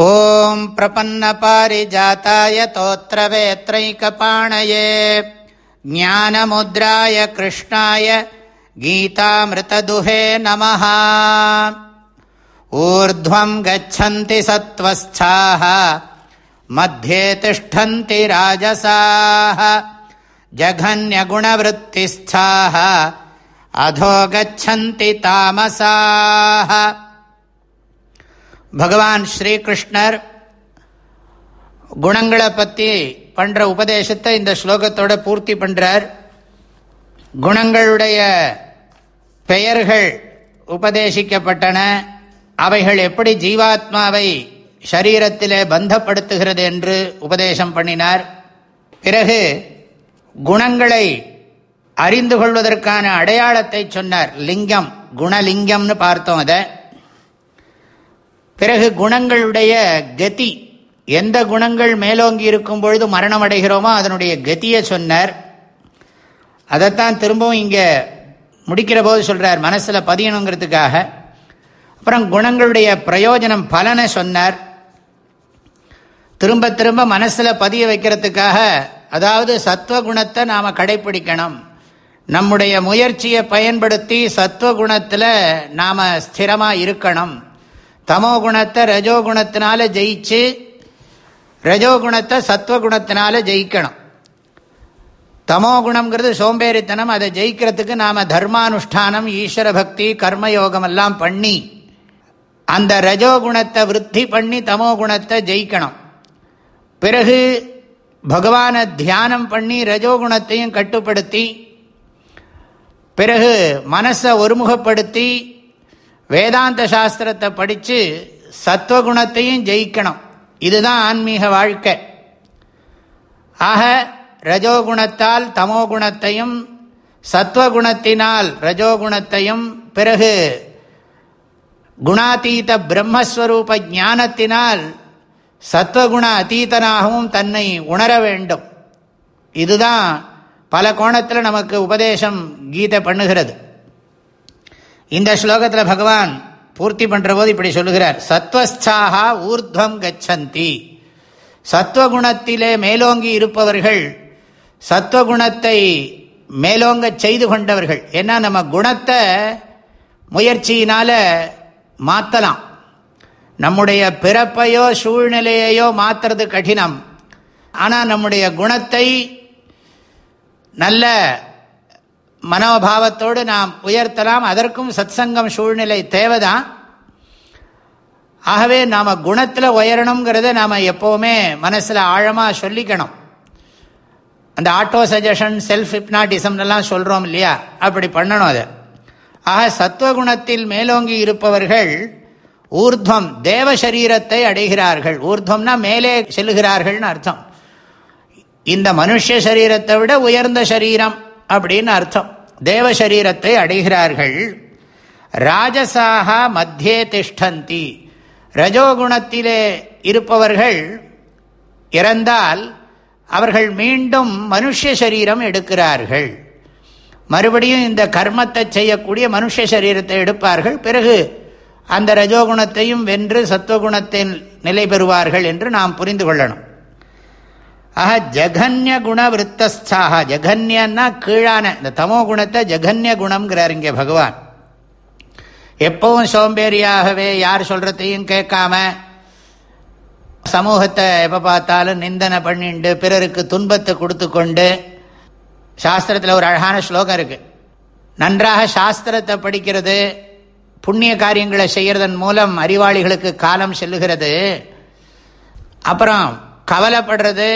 ॐ प्रपन्नपारिजाताय तोत्रवेत्रैकपाणये ज्ञानमुद्राय कृष्णाय गीतामृतदुहे नमः ऊर्ध्वम् गच्छन्ति सत्त्वस्थाः मध्ये तिष्ठन्ति राजसाः जघन्यगुणवृत्तिस्थाः अधो गच्छन्ति तामसाः பகவான் ஸ்ரீகிருஷ்ணர் குணங்களை பற்றி பண்ணுற உபதேசத்தை இந்த ஸ்லோகத்தோட பூர்த்தி பண்ணுறார் குணங்களுடைய பெயர்கள் உபதேசிக்கப்பட்டன. அவைகள் எப்படி ஜீவாத்மாவை ஷரீரத்திலே பந்தப்படுத்துகிறது என்று உபதேசம் பண்ணினார். பிறகு குணங்களை அறிந்து கொள்வதற்கான அடையாளத்தை சொன்னார். லிங்கம் குணலிங்கம்னு பார்த்தோம் அதை. பிறகு குணங்களுடைய கதி எந்த குணங்கள் மேலோங்கி இருக்கும் பொழுது மரணம் அடைகிறோமோ அதனுடைய கதியை சொன்னார். அதைத்தான் திரும்பவும் இங்கே முடிக்கிற போது சொல்கிறார் மனசில் பதியணுங்கிறதுக்காக. அப்புறம் குணங்களுடைய பிரயோஜனம் பலனை சொன்னார். திரும்ப திரும்ப மனசில் பதிய வைக்கிறதுக்காக அதாவது சத்வகுணத்தை நாம் கடைப்பிடிக்கணும். நம்முடைய முயற்சியை பயன்படுத்தி சத்வகுணத்தில் நாம் ஸ்திரமாக இருக்கணும். தமோ குணத்தை ரஜோகுணத்தினால ஜெயிச்சு ரஜோகுணத்தை சத்வகுணத்தினால ஜெயிக்கணும். தமோகுணம்ங்கிறது சோம்பேறித்தனம். அதை ஜெயிக்கிறதுக்கு நாம் தர்மானுஷ்டானம் ஈஸ்வர பக்தி கர்மயோகம் எல்லாம் பண்ணி அந்த ரஜோகுணத்தை விருத்தி பண்ணி தமோ குணத்தை ஜெயிக்கணும். பிறகு பகவானை தியானம் பண்ணி ரஜோகுணத்தையும் கட்டுப்படுத்தி பிறகு மனசை ஒருமுகப்படுத்தி வேதாந்த சாஸ்திரத்தை படித்து சத்வகுணத்தையும் ஜெயிக்கணும். இதுதான் ஆன்மீக வாழ்க்கை. ஆக ரஜோகுணத்தால் தமோகுணத்தையும் சத்வகுணத்தினால் ரஜோகுணத்தையும் பிறகு குணாதீத பிரம்மஸ்வரூப ஞானத்தினால் சத்வகுண அதீதனாகவும் தன்னை உணர வேண்டும். இதுதான் பல கோணத்தில் நமக்கு உபதேசம் கீதை பண்ணுகிறது. இந்த ஸ்லோகத்தில் பகவான் பூர்த்தி பண்ணுற போது இப்படி சொல்லுகிறார். சத்வஸ்தாகா ஊர்துவம் கச்சந்தி. சத்வகுணத்திலே மேலோங்கி இருப்பவர்கள் சத்வகுணத்தை மேலோங்க செய்து கொண்டவர்கள். ஏன்னா நம்ம குணத்தை முயற்சியினால் மாற்றலாம் நம்முடைய பிறப்பையோ சூழ்நிலையையோ மாற்றுறது கடினம். ஆனால் நம்முடைய குணத்தை நல்ல மனோபாவத்தோடு நாம் உயர்த்தலாம். அதற்கும் சத்சங்கம் சூழ்நிலை தேவைதான். ஆகவே நாம் குணத்தில் உயரணுங்கிறத நாம் எப்போவுமே மனசில் ஆழமாக சொல்லிக்கணும். அந்த ஆட்டோ சஜஷன் செல்ஃப் ஹிப்னாட்டிசம்லாம் சொல்கிறோம் இல்லையா? அப்படி பண்ணணும் அதை. ஆக சத்துவகுணத்தில் மேலோங்கி இருப்பவர்கள் ஊர்துவம் தேவ சரீரத்தை அடைகிறார்கள். ஊர்துவம்னா மேலே செல்லுகிறார்கள்னு அர்த்தம். இந்த மனுஷ சரீரத்தை விட உயர்ந்த சரீரம் அப்படின்னு அர்த்தம். தேவசரீரத்தை அடைகிறார்கள். ராஜசாக மத்தியே திஷ்டந்தி. ரஜோகுணத்திலே இருப்பவர்கள் இறந்தால் அவர்கள் மீண்டும் மனுஷ சரீரம் எடுக்கிறார்கள். மறுபடியும் இந்த கர்மத்தை செய்யக்கூடிய மனுஷ சரீரத்தை எடுப்பார்கள். பிறகு அந்த ரஜோகுணத்தையும் வென்று சத்துவகுணத்தில் நிலை பெறுவார்கள் என்று நாம் புரிந்து கொள்ளணும். ஆஹா ஜகன்ய குண விற்த்தஸ்தாக ஜகன்யன்னா கீழான. இந்த தமோ குணத்தை ஜகன்ய குணம்ங்கிறார் இங்கே பகவான். எப்பவும் சோம்பேறியாகவே யார் சொல்றதையும் கேட்காம சமூகத்தை எப்போ பார்த்தாலும் நிந்தனை பண்ணிண்டு பிறருக்கு துன்பத்தை கொடுத்து கொண்டு சாஸ்திரத்தில் ஒரு அழகான ஸ்லோகம் இருக்கு. நன்றாக சாஸ்திரத்தை படிக்கிறது புண்ணிய காரியங்களை செய்கிறதன் மூலம் அறிவாளிகளுக்கு காலம் செல்லுகிறது அப்புறம் கவலைப்படுறது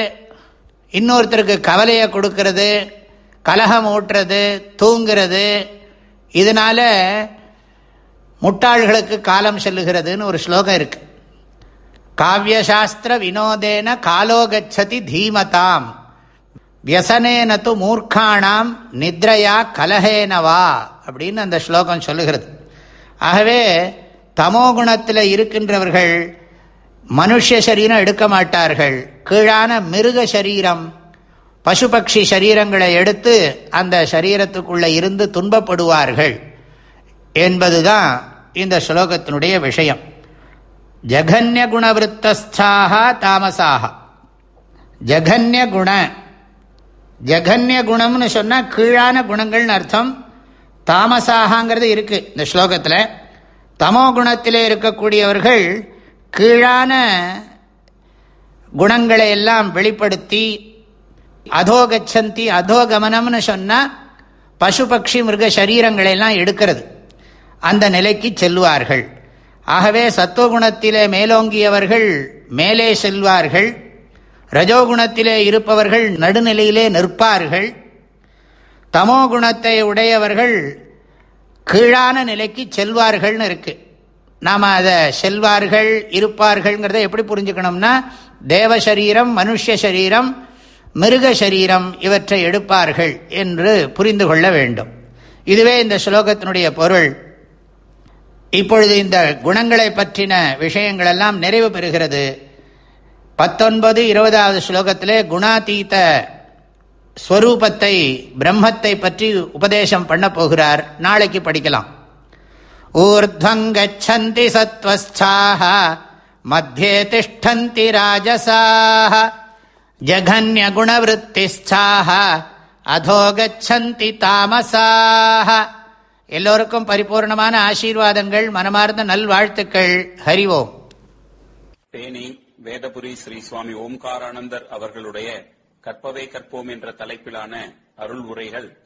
இன்னொருத்தருக்கு கவலையை கொடுக்கறது கலகம் ஊட்டுறது தூங்கிறது இதனால் முட்டாள்களுக்கு காலம் செல்லுகிறதுன்னு ஒரு ஸ்லோகம் இருக்கு. காவியசாஸ்திர வினோதேன காலோகச்சதி தீமதாம். வியசனேன து மூர்க்கானாம் நித்ரையா கலஹேனவா அப்படின்னு அந்த ஸ்லோகம் சொல்லுகிறது. ஆகவே தமோகுணத்தில் இருக்கின்றவர்கள் மனுஷ சரீரம் எடுக்க மாட்டார்கள். கீழான மிருக சரீரம் பசுபக்ஷி சரீரங்களை எடுத்து அந்த சரீரத்துக்குள்ளே இருந்து துன்பப்படுவார்கள் என்பதுதான் இந்த ஸ்லோகத்தினுடைய விஷயம். ஜகன்ய குணவருத்தஸ்தாக தாமசாக ஜகன்ய குண ஜகன்ய குணம்னு சொன்னால் கீழான குணங்கள்னு அர்த்தம். தாமசாகங்கிறது இருக்குது இந்த ஸ்லோகத்தில். தமோ குணத்திலே இருக்கக்கூடியவர்கள் கீழான குணங்களை எல்லாம் வெளிப்படுத்தி அதோகச்சந்தி அதோகமனம்னு சொன்னால் பசு பக்ஷி மிருக சரீரங்களை எல்லாம் எடுக்கிறது. அந்த நிலைக்கு செல்வார்கள். ஆகவே சத்துவகுணத்திலே மேலோங்கியவர்கள் மேலே செல்வார்கள். ரஜோகுணத்திலே இருப்பவர்கள் நடுநிலையிலே நிற்பார்கள். தமோ குணத்தை உடையவர்கள் கீழான நிலைக்கு செல்வார்கள்னு இருக்குது நாம் அதை செல்வார்கள் இருப்பார்கள்ங்கிறத எப்படி புரிஞ்சுக்கணும்னா தேவ சரீரம் மனுஷ சரீரம் மிருக சரீரம் இவற்றை எடுப்பார்கள் என்று புரிந்து கொள்ள வேண்டும். இதுவே இந்த ஸ்லோகத்தினுடைய பொருள். இப்பொழுது இந்த குணங்களை பற்றின விஷயங்கள் எல்லாம் நிறைவு பெறுகிறது. பத்தொன்பது இருபதாவது ஸ்லோகத்திலே குணாதீத ஸ்வரூபத்தை பிரம்மத்தை பற்றி உபதேசம் பண்ண போகிறார். நாளைக்கு படிக்கலாம். ஊர்த்வங்கச்சந்தி சத்வஸ்தாக மத்தியே திஷ்டந்தி ராஜசாக ஜகன்ய அதோ கச்சந்தி தாமசாக எல்லோருக்கும் பரிபூர்ணமான ஆசீர்வாதங்கள் மனமார்ந்த நல்வாழ்த்துக்கள். ஹரிவோம் தேனி வேதபுரி ஸ்ரீ சுவாமி ஓம்காரானந்தர் அவர்களுடைய கற்பவை கற்போம் என்ற தலைப்பிலான அருள் உரைகள்